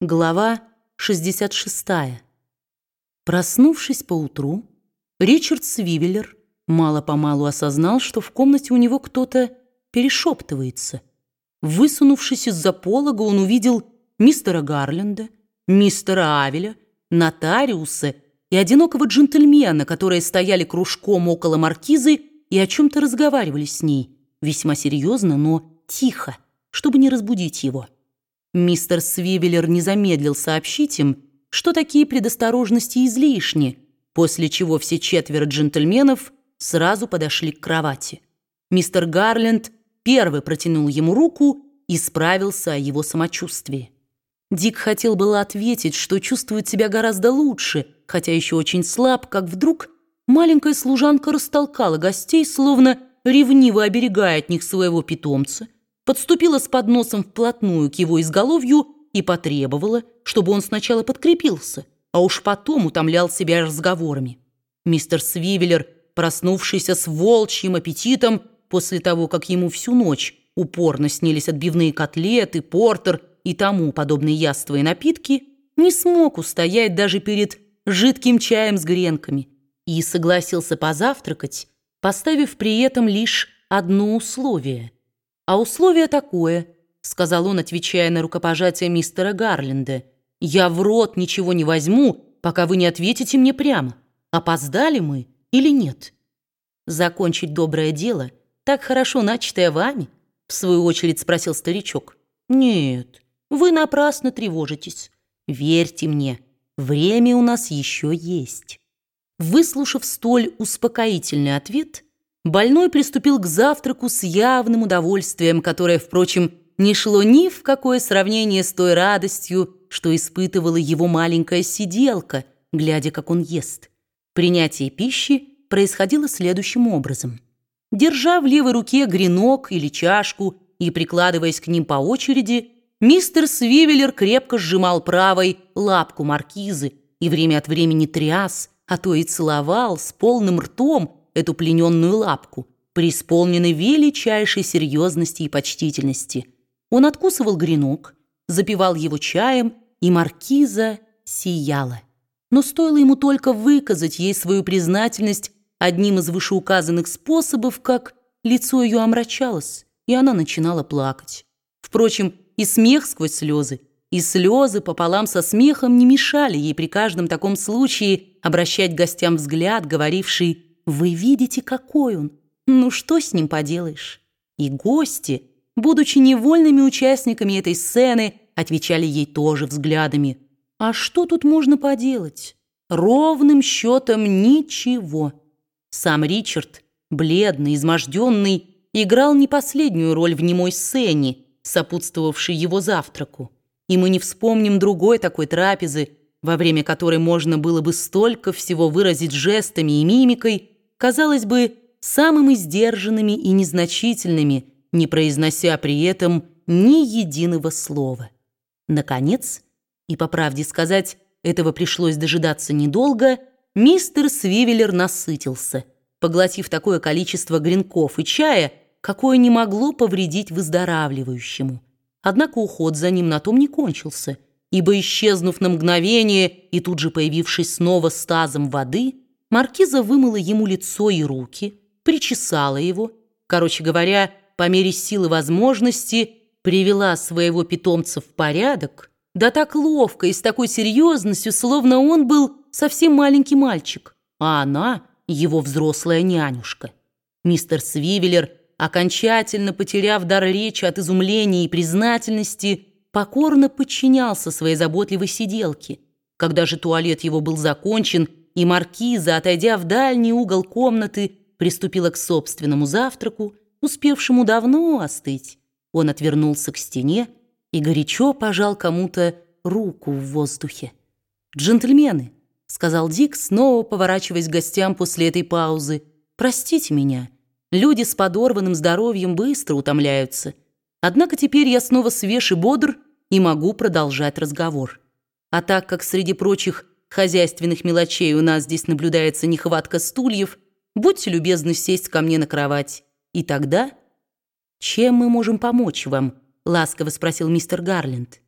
Глава 66. Проснувшись поутру, Ричард Свивеллер мало-помалу осознал, что в комнате у него кто-то перешептывается. Высунувшись из-за полога, он увидел мистера Гарленда, мистера Авеля, нотариуса и одинокого джентльмена, которые стояли кружком около маркизы и о чем-то разговаривали с ней, весьма серьезно, но тихо, чтобы не разбудить его. Мистер Свивеллер не замедлил сообщить им, что такие предосторожности излишни, после чего все четверо джентльменов сразу подошли к кровати. Мистер Гарленд первый протянул ему руку и справился о его самочувствии. Дик хотел было ответить, что чувствует себя гораздо лучше, хотя еще очень слаб, как вдруг маленькая служанка растолкала гостей, словно ревниво оберегая от них своего питомца, подступила с подносом вплотную к его изголовью и потребовала, чтобы он сначала подкрепился, а уж потом утомлял себя разговорами. Мистер Свивеллер, проснувшийся с волчьим аппетитом после того, как ему всю ночь упорно снились отбивные котлеты, портер и тому подобные яства и напитки, не смог устоять даже перед жидким чаем с гренками и согласился позавтракать, поставив при этом лишь одно условие – «А условие такое», — сказал он, отвечая на рукопожатие мистера Гарленда. «Я в рот ничего не возьму, пока вы не ответите мне прямо, опоздали мы или нет». «Закончить доброе дело, так хорошо начатое вами?» — в свою очередь спросил старичок. «Нет, вы напрасно тревожитесь. Верьте мне, время у нас еще есть». Выслушав столь успокоительный ответ, Больной приступил к завтраку с явным удовольствием, которое, впрочем, не шло ни в какое сравнение с той радостью, что испытывала его маленькая сиделка, глядя, как он ест. Принятие пищи происходило следующим образом. Держа в левой руке гренок или чашку и прикладываясь к ним по очереди, мистер Свивеллер крепко сжимал правой лапку маркизы и время от времени тряс, а то и целовал с полным ртом, эту плененную лапку, преисполненной величайшей серьезности и почтительности. Он откусывал гренок, запивал его чаем, и маркиза сияла. Но стоило ему только выказать ей свою признательность одним из вышеуказанных способов, как лицо ее омрачалось, и она начинала плакать. Впрочем, и смех сквозь слезы, и слезы пополам со смехом не мешали ей при каждом таком случае обращать гостям взгляд, говоривший вы видите, какой он. Ну что с ним поделаешь? И гости, будучи невольными участниками этой сцены, отвечали ей тоже взглядами. А что тут можно поделать? Ровным счетом ничего. Сам Ричард, бледный, изможденный, играл не последнюю роль в немой сцене, сопутствовавшей его завтраку. И мы не вспомним другой такой трапезы, во время которой можно было бы столько всего выразить жестами и мимикой, казалось бы, самыми сдержанными и незначительными, не произнося при этом ни единого слова. Наконец, и по правде сказать, этого пришлось дожидаться недолго, мистер Свивеллер насытился, поглотив такое количество гренков и чая, какое не могло повредить выздоравливающему. Однако уход за ним на том не кончился, ибо, исчезнув на мгновение и тут же появившись снова с тазом воды, Маркиза вымыла ему лицо и руки, причесала его, короче говоря, по мере силы возможности привела своего питомца в порядок, да так ловко и с такой серьезностью, словно он был совсем маленький мальчик, а она его взрослая нянюшка. Мистер Свивеллер, окончательно потеряв дар речи от изумления и признательности, покорно подчинялся своей заботливой сиделке. Когда же туалет его был закончен, и маркиза, отойдя в дальний угол комнаты, приступила к собственному завтраку, успевшему давно остыть. Он отвернулся к стене и горячо пожал кому-то руку в воздухе. «Джентльмены», — сказал Дик, снова поворачиваясь к гостям после этой паузы, «простите меня, люди с подорванным здоровьем быстро утомляются. Однако теперь я снова свеж и бодр и могу продолжать разговор. А так как среди прочих хозяйственных мелочей у нас здесь наблюдается нехватка стульев, будьте любезны сесть ко мне на кровать. И тогда... «Чем мы можем помочь вам?» — ласково спросил мистер Гарленд.